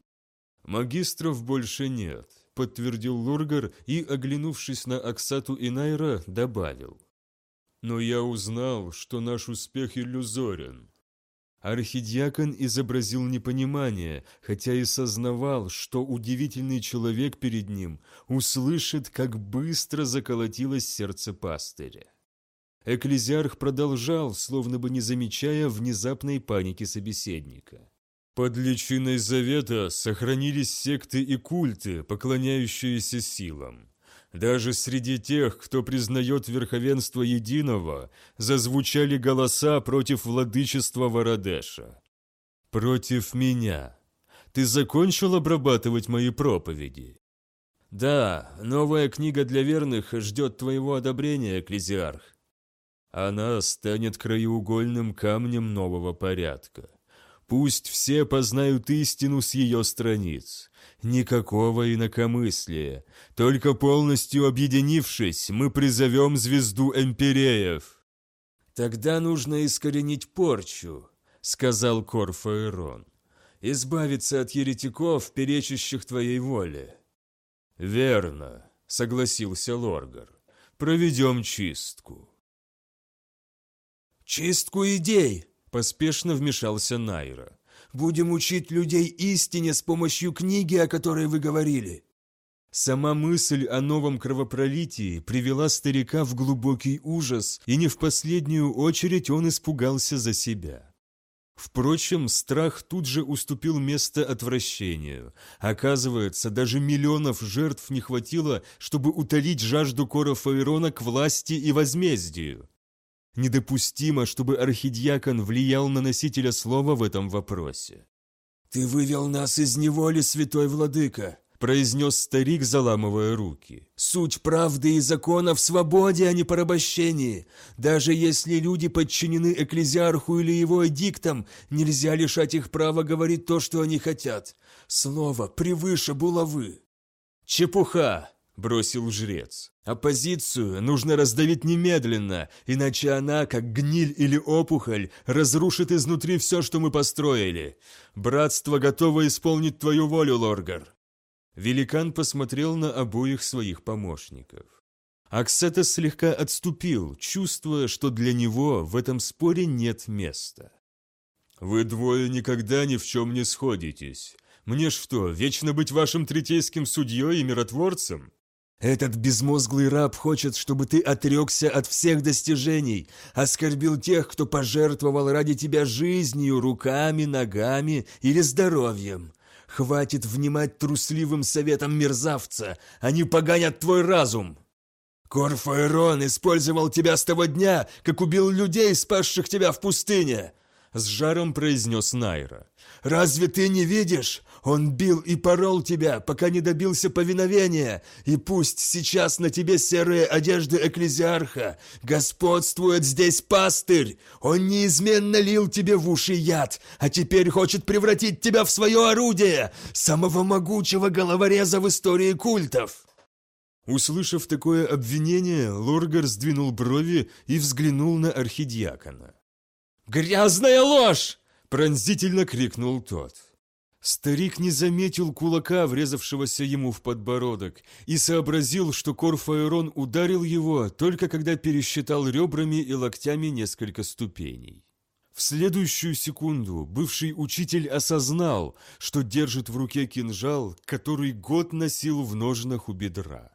Магистров больше нет, подтвердил Лургар и, оглянувшись на Аксату и Найра, добавил. Но я узнал, что наш успех иллюзорен. Архидиакон изобразил непонимание, хотя и сознавал, что удивительный человек перед ним услышит, как быстро заколотилось сердце пастыря. Экклезиарх продолжал, словно бы не замечая внезапной паники собеседника. Под личиной Завета сохранились секты и культы, поклоняющиеся силам. Даже среди тех, кто признает верховенство единого, зазвучали голоса против владычества Вородеша. «Против меня. Ты закончил обрабатывать мои проповеди?» «Да, новая книга для верных ждет твоего одобрения, Экклезиарх». «Она станет краеугольным камнем нового порядка. Пусть все познают истину с ее страниц. Никакого инакомыслия. Только полностью объединившись, мы призовем звезду эмпиреев. «Тогда нужно искоренить порчу», — сказал Корфаэрон. «Избавиться от еретиков, перечащих твоей воле». «Верно», — согласился Лоргар. «Проведем чистку». «Чистку идей!» Поспешно вмешался Найра. «Будем учить людей истине с помощью книги, о которой вы говорили». Сама мысль о новом кровопролитии привела старика в глубокий ужас, и не в последнюю очередь он испугался за себя. Впрочем, страх тут же уступил место отвращению. Оказывается, даже миллионов жертв не хватило, чтобы утолить жажду Кора Фаэрона к власти и возмездию. Недопустимо, чтобы архидиакон влиял на носителя слова в этом вопросе. «Ты вывел нас из неволи, святой владыка», – произнес старик, заламывая руки. «Суть правды и закона в свободе, а не порабощении. Даже если люди подчинены экклезиарху или его эдиктам, нельзя лишать их права говорить то, что они хотят. Слово превыше булавы». «Чепуха!» Бросил жрец. «Оппозицию нужно раздавить немедленно, иначе она, как гниль или опухоль, разрушит изнутри все, что мы построили. Братство готово исполнить твою волю, Лоргар». Великан посмотрел на обоих своих помощников. Аксета слегка отступил, чувствуя, что для него в этом споре нет места. «Вы двое никогда ни в чем не сходитесь. Мне ж что, вечно быть вашим третейским судьей и миротворцем?» Этот безмозглый раб хочет, чтобы ты отрекся от всех достижений, оскорбил тех, кто пожертвовал ради тебя жизнью, руками, ногами или здоровьем. Хватит внимать трусливым советам мерзавца, они погонят твой разум. Корфаэрон использовал тебя с того дня, как убил людей, спасших тебя в пустыне. С жаром произнес Найра. «Разве ты не видишь? Он бил и порол тебя, пока не добился повиновения, и пусть сейчас на тебе серые одежды экклезиарха. Господствует здесь пастырь. Он неизменно лил тебе в уши яд, а теперь хочет превратить тебя в свое орудие, самого могучего головореза в истории культов». Услышав такое обвинение, Лоргар сдвинул брови и взглянул на архидиакона. «Грязная ложь!» – пронзительно крикнул тот. Старик не заметил кулака, врезавшегося ему в подбородок, и сообразил, что Корфаэрон ударил его только когда пересчитал ребрами и локтями несколько ступеней. В следующую секунду бывший учитель осознал, что держит в руке кинжал, который год носил в ножнах у бедра.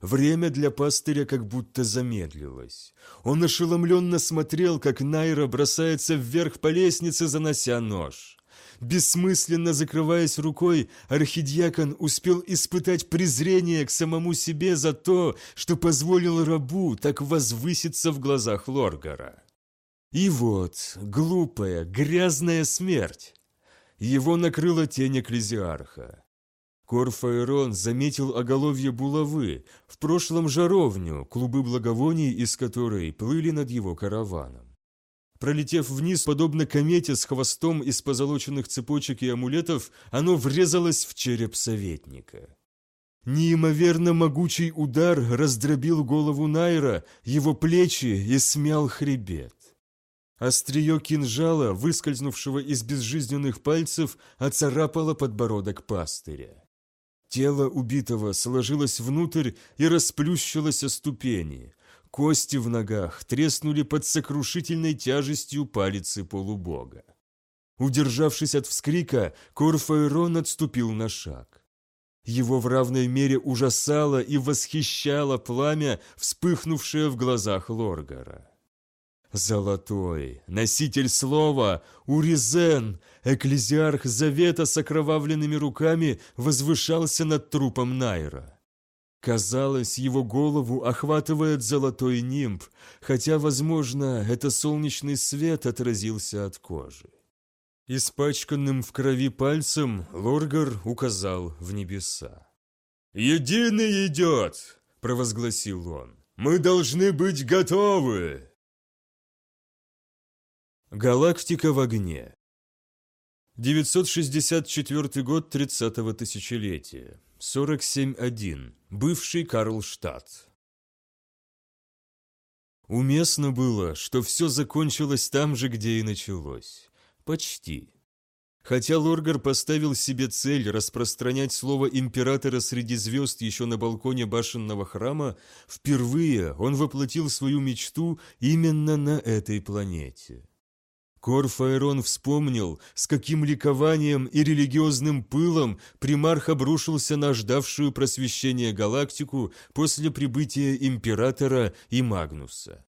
Время для пастыря как будто замедлилось. Он ошеломленно смотрел, как Найра бросается вверх по лестнице, занося нож. Бессмысленно закрываясь рукой, архидиакон успел испытать презрение к самому себе за то, что позволил рабу так возвыситься в глазах Лоргара. И вот, глупая, грязная смерть. Его накрыла тень экклезиарха. Корфаэрон заметил оголовье булавы, в прошлом жаровню, клубы благовоний из которой плыли над его караваном. Пролетев вниз, подобно комете с хвостом из позолоченных цепочек и амулетов, оно врезалось в череп советника. Неимоверно могучий удар раздробил голову Найра, его плечи и смял хребет. Острие кинжала, выскользнувшего из безжизненных пальцев, оцарапало подбородок пастыря. Тело убитого сложилось внутрь и расплющилось о ступени. Кости в ногах треснули под сокрушительной тяжестью палицы полубога. Удержавшись от вскрика, Корфаэрон отступил на шаг. Его в равной мере ужасало и восхищало пламя, вспыхнувшее в глазах Лоргара. Золотой, носитель слова, Уризен, экклезиарх Завета с окровавленными руками возвышался над трупом Найра. Казалось, его голову охватывает золотой нимб, хотя, возможно, это солнечный свет отразился от кожи. Испачканным в крови пальцем Лоргар указал в небеса. «Единый идет!» – провозгласил он. «Мы должны быть готовы!» Галактика в огне 964 год 30-го тысячелетия 47.1. Бывший Карлштадт. Уместно было, что все закончилось там же, где и началось. Почти. Хотя Лоргар поставил себе цель распространять слово императора среди звезд еще на балконе башенного храма, впервые он воплотил свою мечту именно на этой планете. Корфаэрон вспомнил, с каким ликованием и религиозным пылом примарх обрушился на ждавшую просвещение галактику после прибытия императора и Магнуса.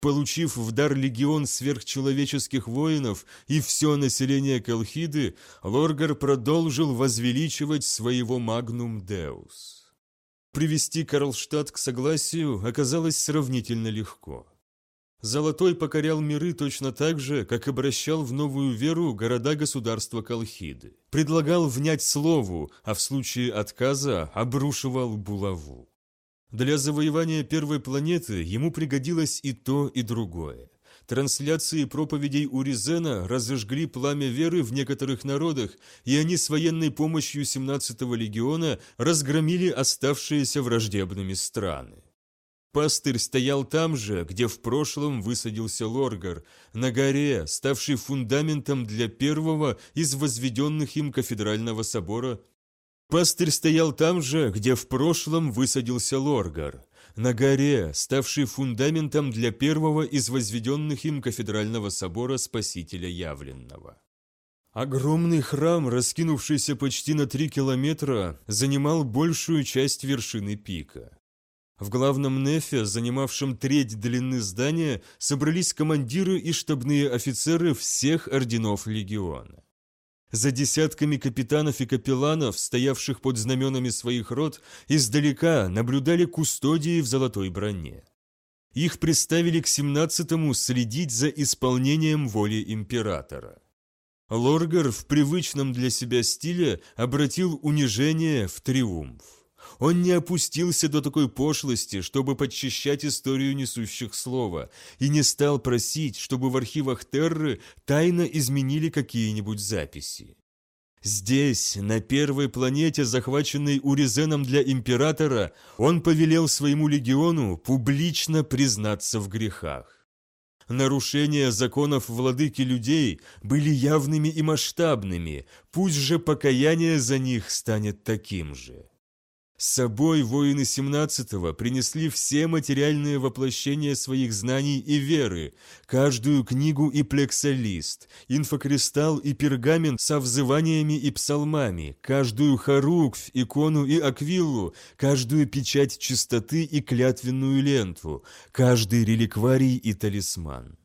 Получив в дар легион сверхчеловеческих воинов и все население Колхиды, Лоргар продолжил возвеличивать своего Магнум Деус. Привести Карлштадт к согласию оказалось сравнительно легко. Золотой покорял миры точно так же, как обращал в новую веру города-государства Колхиды. Предлагал внять слову, а в случае отказа обрушивал булаву. Для завоевания первой планеты ему пригодилось и то, и другое. Трансляции проповедей Уризена разожгли пламя веры в некоторых народах, и они с военной помощью 17-го легиона разгромили оставшиеся враждебными страны. Пастырь стоял там же, где в прошлом высадился Лоргар, на горе, ставшей фундаментом для первого из возведенных им кафедрального собора. Пастырь стоял там же, где в прошлом высадился Лоргар, на горе, ставшей фундаментом для первого из возведенных им кафедрального собора Спасителя Явленного. Огромный храм, раскинувшийся почти на три километра, занимал большую часть вершины пика. В главном нефе, занимавшем треть длины здания, собрались командиры и штабные офицеры всех орденов легиона. За десятками капитанов и капелланов, стоявших под знаменами своих род, издалека наблюдали кустодии в золотой броне. Их представили к семнадцатому следить за исполнением воли императора. Лоргар в привычном для себя стиле обратил унижение в триумф. Он не опустился до такой пошлости, чтобы подчищать историю несущих слова, и не стал просить, чтобы в архивах Терры тайно изменили какие-нибудь записи. Здесь, на первой планете, захваченной Уризеном для Императора, он повелел своему легиону публично признаться в грехах. Нарушения законов владыки людей были явными и масштабными, пусть же покаяние за них станет таким же. С собой воины 17-го принесли все материальные воплощения своих знаний и веры, каждую книгу и плексолист, инфокристалл и пергамент со взываниями и псалмами, каждую харуквь, икону и аквиллу, каждую печать чистоты и клятвенную ленту, каждый реликварий и талисман.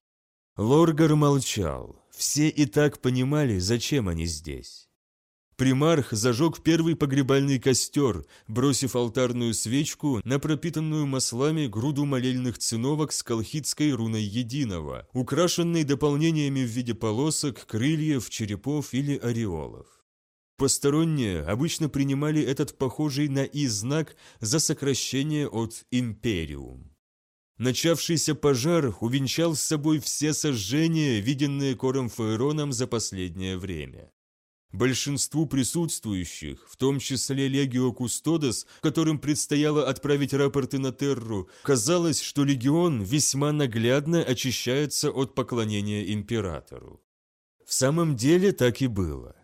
Лоргар молчал. Все и так понимали, зачем они здесь. Примарх зажег первый погребальный костер, бросив алтарную свечку на пропитанную маслами груду молельных циновок с колхидской руной единого, украшенной дополнениями в виде полосок, крыльев, черепов или ореолов. Посторонние обычно принимали этот похожий на «и» знак за сокращение от «империум». Начавшийся пожар увенчал с собой все сожжения, виденные Кором Фаэроном за последнее время. Большинству присутствующих, в том числе Легио Кустодес, которым предстояло отправить рапорты на Терру, казалось, что легион весьма наглядно очищается от поклонения императору. В самом деле так и было.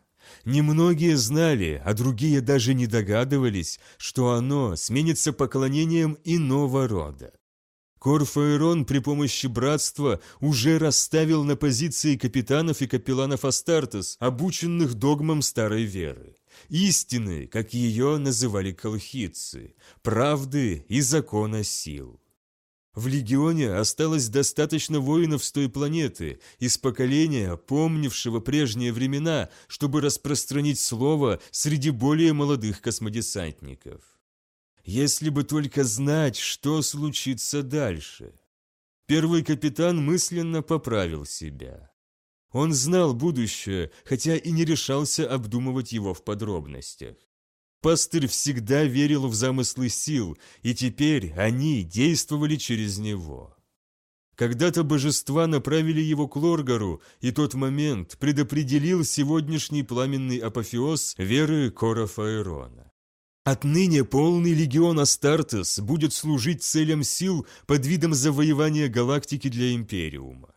Немногие знали, а другие даже не догадывались, что оно сменится поклонением иного рода. Корфаэрон при помощи братства уже расставил на позиции капитанов и капелланов Астартес, обученных догмам старой веры. Истины, как ее называли колхидцы, правды и закона сил. В легионе осталось достаточно воинов с той планеты, из поколения, помнившего прежние времена, чтобы распространить слово среди более молодых космодесантников если бы только знать, что случится дальше. Первый капитан мысленно поправил себя. Он знал будущее, хотя и не решался обдумывать его в подробностях. Пастырь всегда верил в замыслы сил, и теперь они действовали через него. Когда-то божества направили его к Лоргару, и тот момент предопределил сегодняшний пламенный апофеоз веры Кора Фаэрона. Отныне полный легион Астартес будет служить целям сил под видом завоевания галактики для Империума.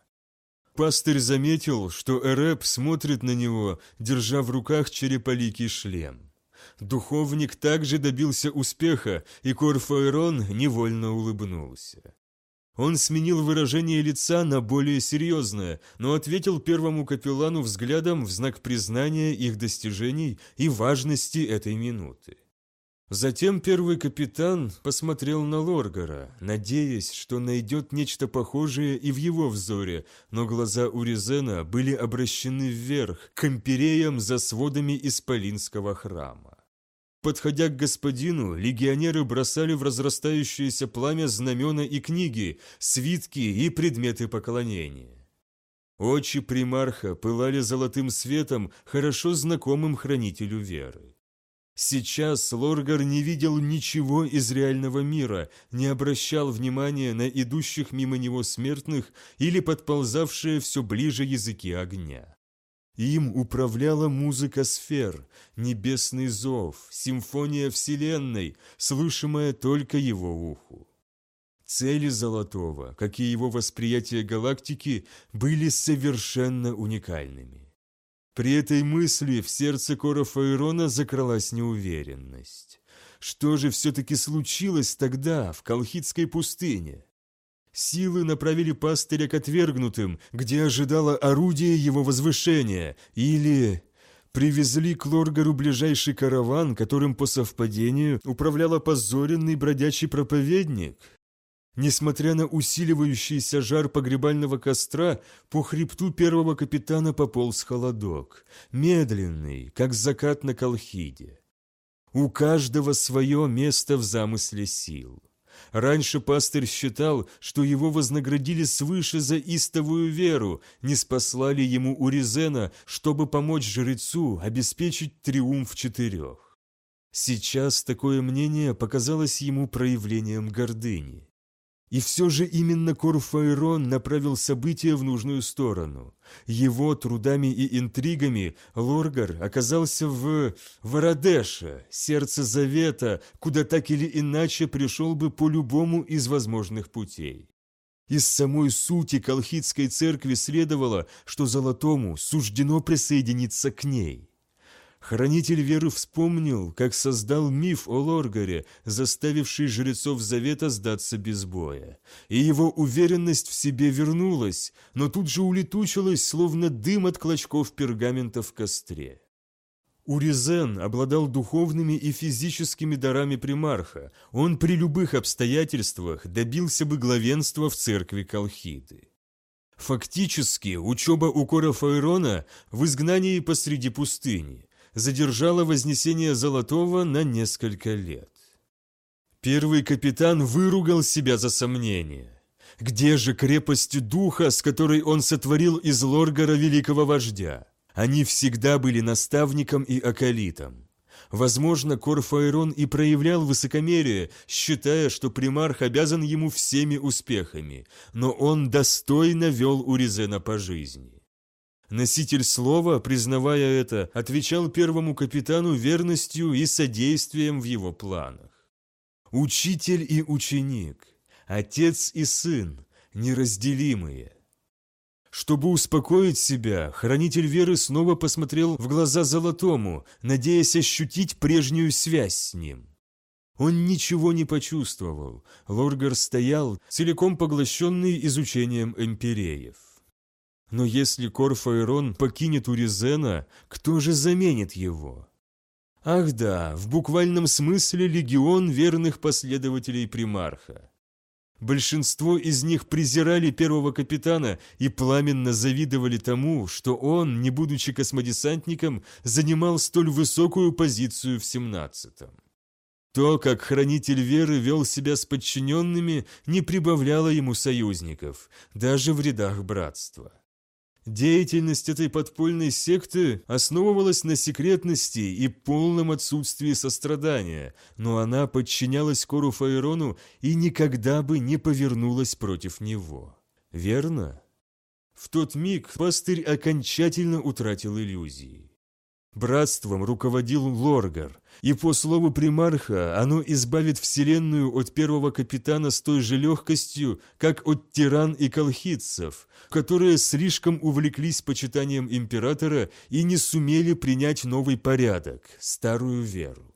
Пастырь заметил, что Эреп смотрит на него, держа в руках череполикий шлем. Духовник также добился успеха, и Корфаэрон невольно улыбнулся. Он сменил выражение лица на более серьезное, но ответил первому капеллану взглядом в знак признания их достижений и важности этой минуты. Затем первый капитан посмотрел на Лоргара, надеясь, что найдет нечто похожее и в его взоре, но глаза Уризена были обращены вверх, к империям за сводами Исполинского храма. Подходя к господину, легионеры бросали в разрастающееся пламя знамена и книги, свитки и предметы поклонения. Очи примарха пылали золотым светом, хорошо знакомым хранителю веры. Сейчас Лоргар не видел ничего из реального мира, не обращал внимания на идущих мимо него смертных или подползавшие все ближе языки огня. Им управляла музыка сфер, небесный зов, симфония Вселенной, слышимая только его уху. Цели Золотого, как и его восприятие галактики, были совершенно уникальными. При этой мысли в сердце Кора Фаэрона закралась неуверенность. Что же все-таки случилось тогда, в Колхидской пустыне? Силы направили пастыря к отвергнутым, где ожидало орудие его возвышения, или привезли к Лоргару ближайший караван, которым по совпадению управлял опозоренный бродячий проповедник. Несмотря на усиливающийся жар погребального костра, по хребту первого капитана пополз холодок, медленный, как закат на Колхиде. У каждого свое место в замысле сил. Раньше пастырь считал, что его вознаградили свыше за истовую веру, не спаслали ему Уризена, чтобы помочь жрецу обеспечить триумф четырех. Сейчас такое мнение показалось ему проявлением гордыни. И все же именно Корфаэрон направил события в нужную сторону. Его трудами и интригами Лоргар оказался в Вородеше, сердце Завета, куда так или иначе пришел бы по любому из возможных путей. Из самой сути Колхидской церкви следовало, что Золотому суждено присоединиться к ней. Хранитель веры вспомнил, как создал миф о Лоргаре, заставивший жрецов Завета сдаться без боя. И его уверенность в себе вернулась, но тут же улетучилась, словно дым от клочков пергамента в костре. Уризен обладал духовными и физическими дарами примарха. Он при любых обстоятельствах добился бы главенства в церкви Колхиды. Фактически, учеба у Кора Фаэрона в изгнании посреди пустыни задержала вознесение Золотого на несколько лет. Первый капитан выругал себя за сомнение. Где же крепость духа, с которой он сотворил из Лоргара великого вождя? Они всегда были наставником и акалитом. Возможно, Корфаэрон и проявлял высокомерие, считая, что примарх обязан ему всеми успехами, но он достойно вел Уризена по жизни. Носитель слова, признавая это, отвечал первому капитану верностью и содействием в его планах. Учитель и ученик, отец и сын, неразделимые – чтобы успокоить себя, хранитель веры снова посмотрел в глаза Золотому, надеясь ощутить прежнюю связь с ним. Он ничего не почувствовал. Лоргар стоял, целиком поглощенный изучением эмпиреев. Но если Корфаэрон покинет Уризена, кто же заменит его? Ах да, в буквальном смысле легион верных последователей примарха. Большинство из них презирали первого капитана и пламенно завидовали тому, что он, не будучи космодесантником, занимал столь высокую позицию в семнадцатом. То, как хранитель веры вел себя с подчиненными, не прибавляло ему союзников, даже в рядах братства. Деятельность этой подпольной секты основывалась на секретности и полном отсутствии сострадания, но она подчинялась Кору Фаерону и никогда бы не повернулась против него. Верно? В тот миг пастырь окончательно утратил иллюзии. Братством руководил Лоргар, и по слову примарха оно избавит Вселенную от первого капитана с той же легкостью, как от тиран и колхидцев, которые слишком увлеклись почитанием императора и не сумели принять новый порядок, старую веру.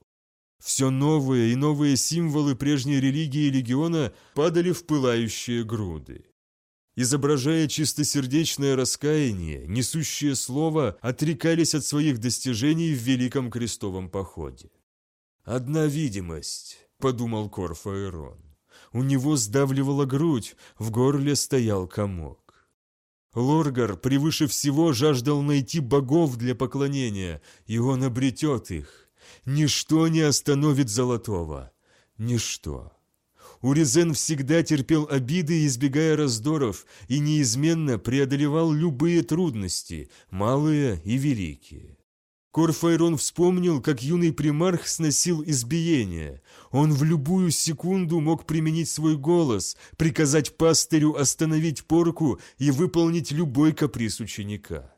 Все новые и новые символы прежней религии легиона падали в пылающие груды. Изображая чистосердечное раскаяние, несущее слово отрекались от своих достижений в Великом Крестовом Походе. «Одна видимость», — подумал Корфаэрон. У него сдавливала грудь, в горле стоял комок. Лоргар превыше всего жаждал найти богов для поклонения, и он обретет их. Ничто не остановит Золотого. Ничто. Уризен всегда терпел обиды, избегая раздоров, и неизменно преодолевал любые трудности, малые и великие. Корфайрон вспомнил, как юный примарх сносил избиение. Он в любую секунду мог применить свой голос, приказать пастырю остановить порку и выполнить любой каприз ученика.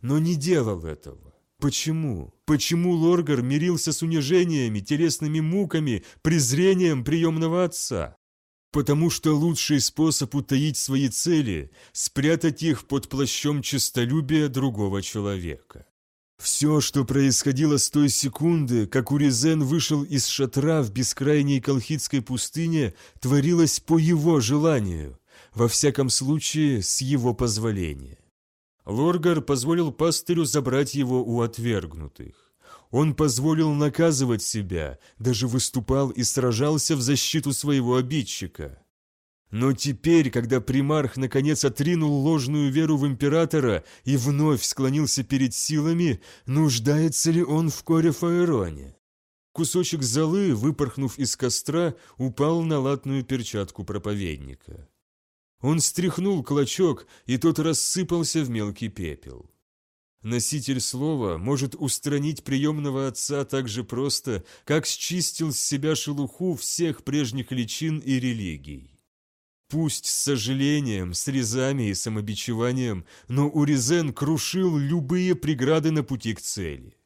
Но не делал этого. Почему? Почему Лоргар мирился с унижениями, телесными муками, презрением приемного отца? Потому что лучший способ утаить свои цели – спрятать их под плащом честолюбия другого человека. Все, что происходило с той секунды, как Уризен вышел из шатра в бескрайней Колхидской пустыне, творилось по его желанию, во всяком случае, с его позволения. Лоргар позволил пастырю забрать его у отвергнутых. Он позволил наказывать себя, даже выступал и сражался в защиту своего обидчика. Но теперь, когда примарх наконец отринул ложную веру в императора и вновь склонился перед силами, нуждается ли он в коре Фаэроне? Кусочек золы, выпорхнув из костра, упал на латную перчатку проповедника. Он стряхнул клочок, и тот рассыпался в мелкий пепел. Носитель слова может устранить приемного отца так же просто, как счистил с себя шелуху всех прежних личин и религий. Пусть с сожалением, срезами и самобичеванием, но Уризен крушил любые преграды на пути к цели.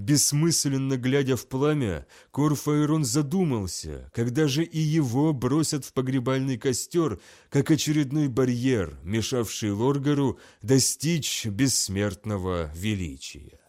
Бессмысленно глядя в пламя, Корфаэрон задумался, когда же и его бросят в погребальный костер, как очередной барьер, мешавший Лоргару достичь бессмертного величия.